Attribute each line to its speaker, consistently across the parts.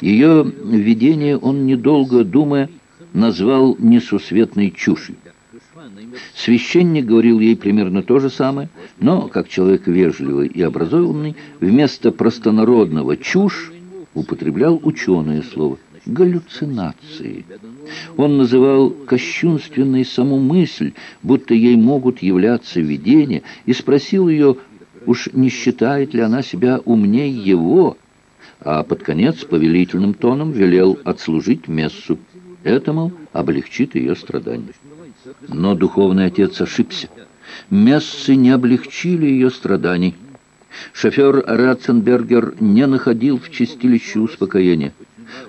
Speaker 1: Ее видение он, недолго думая, назвал несусветной чушью. Священник говорил ей примерно то же самое, но, как человек вежливый и образованный, вместо простонародного «чушь» употреблял ученое слово «галлюцинации». Он называл кощунственной саму мысль, будто ей могут являться видения, и спросил ее, уж не считает ли она себя умней его, а под конец повелительным тоном велел отслужить мессу. Это, мол, облегчит ее страдания. Но духовный отец ошибся. Мессы не облегчили ее страданий. Шофер Ратценбергер не находил в чистилище успокоения.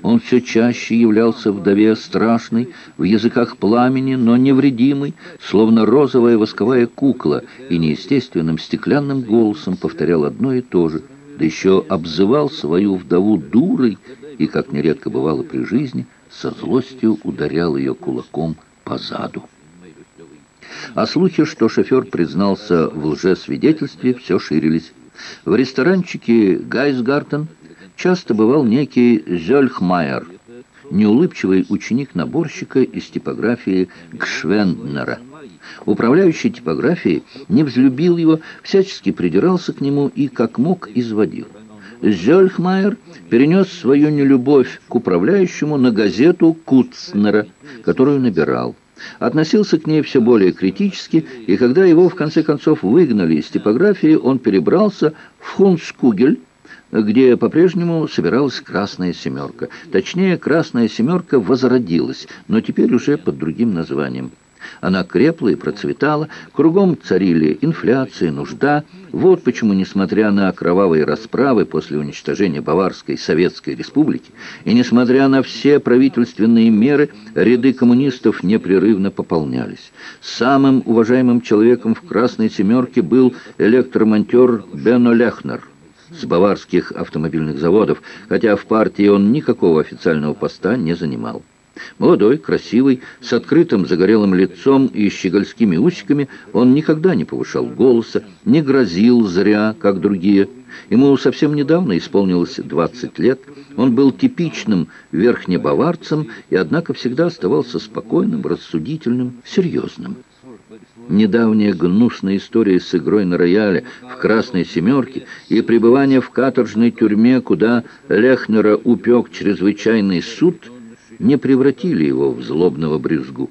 Speaker 1: Он все чаще являлся вдове страшной, в языках пламени, но невредимой, словно розовая восковая кукла, и неестественным стеклянным голосом повторял одно и то же, да еще обзывал свою вдову дурой и, как нередко бывало при жизни, со злостью ударял ее кулаком по заду. А слухи, что шофер признался в лжесвидетельстве, все ширились. В ресторанчике «Гайсгартен» часто бывал некий Зельхмайер, неулыбчивый ученик наборщика из типографии Гшвенднера. Управляющий типографией не взлюбил его, всячески придирался к нему и, как мог, изводил. Зельхмайер перенес свою нелюбовь к управляющему на газету Куцнера, которую набирал. Относился к ней все более критически, и когда его, в конце концов, выгнали из типографии, он перебрался в Хунскугель, где по-прежнему собиралась «Красная семерка». Точнее, «Красная семерка» возродилась, но теперь уже под другим названием. Она крепла и процветала, кругом царили инфляция, нужда. Вот почему, несмотря на кровавые расправы после уничтожения Баварской Советской Республики, и несмотря на все правительственные меры, ряды коммунистов непрерывно пополнялись. Самым уважаемым человеком в «Красной семерке» был электромонтер Бено Лехнер с баварских автомобильных заводов, хотя в партии он никакого официального поста не занимал. Молодой, красивый, с открытым загорелым лицом и щегольскими усиками, он никогда не повышал голоса, не грозил зря, как другие. Ему совсем недавно исполнилось 20 лет. Он был типичным верхнебаварцем и, однако, всегда оставался спокойным, рассудительным, серьезным. Недавняя гнусная история с игрой на рояле в «Красной семерке» и пребывание в каторжной тюрьме, куда Лехнера упек чрезвычайный суд – не превратили его в злобного брюзгу.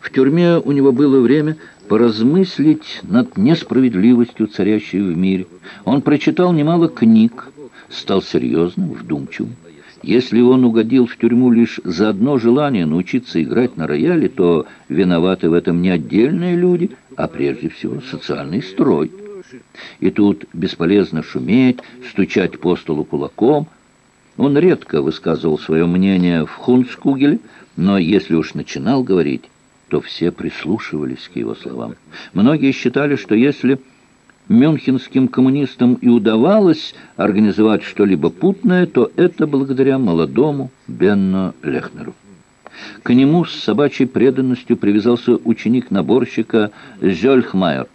Speaker 1: В тюрьме у него было время поразмыслить над несправедливостью, царящей в мире. Он прочитал немало книг, стал серьезным, вдумчивым. Если он угодил в тюрьму лишь за одно желание научиться играть на рояле, то виноваты в этом не отдельные люди, а прежде всего социальный строй. И тут бесполезно шуметь, стучать по столу кулаком – он редко высказывал свое мнение в Хунцкугеле, но если уж начинал говорить, то все прислушивались к его словам. Многие считали, что если мюнхенским коммунистам и удавалось организовать что-либо путное, то это благодаря молодому Бенно Лехнеру. К нему с собачьей преданностью привязался ученик наборщика Зёльхмайер.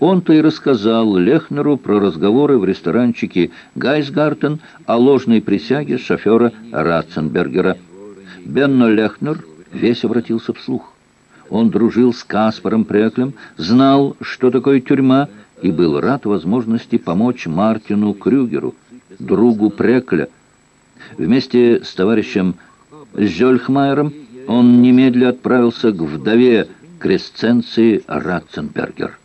Speaker 1: Он-то и рассказал Лехнеру про разговоры в ресторанчике «Гайсгартен» о ложной присяге шофера Ратценбергера. Бенно Лехнер весь обратился вслух. Он дружил с Каспаром Преклем, знал, что такое тюрьма, и был рад возможности помочь Мартину Крюгеру, другу Прекля. Вместе с товарищем Зёльхмайером он немедля отправился к вдове Кресценции Ратценбергер.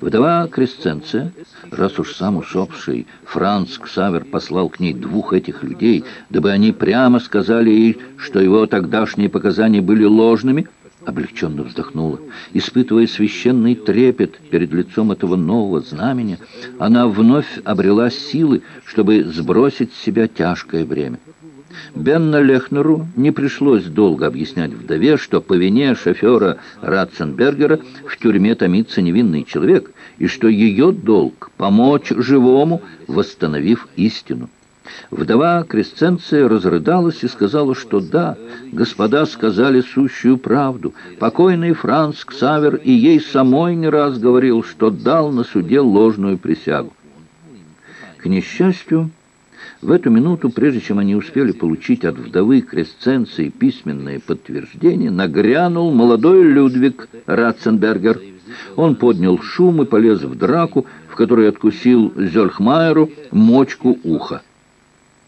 Speaker 1: Вдова Кресценция, раз уж сам усопший Франц Ксавер послал к ней двух этих людей, дабы они прямо сказали ей, что его тогдашние показания были ложными, облегченно вздохнула. Испытывая священный трепет перед лицом этого нового знамени, она вновь обрела силы, чтобы сбросить с себя тяжкое бремя. Бенна Лехнеру не пришлось долго объяснять вдове, что по вине шофера Ратценбергера в тюрьме томится невинный человек, и что ее долг — помочь живому, восстановив истину. Вдова Кресценция разрыдалась и сказала, что да, господа сказали сущую правду. Покойный Франц Ксавер и ей самой не раз говорил, что дал на суде ложную присягу. К несчастью, В эту минуту, прежде чем они успели получить от вдовы Кресценции письменное подтверждение, нагрянул молодой Людвиг Ратценбергер. Он поднял шум и полез в драку, в которой откусил Зельхмайеру мочку уха.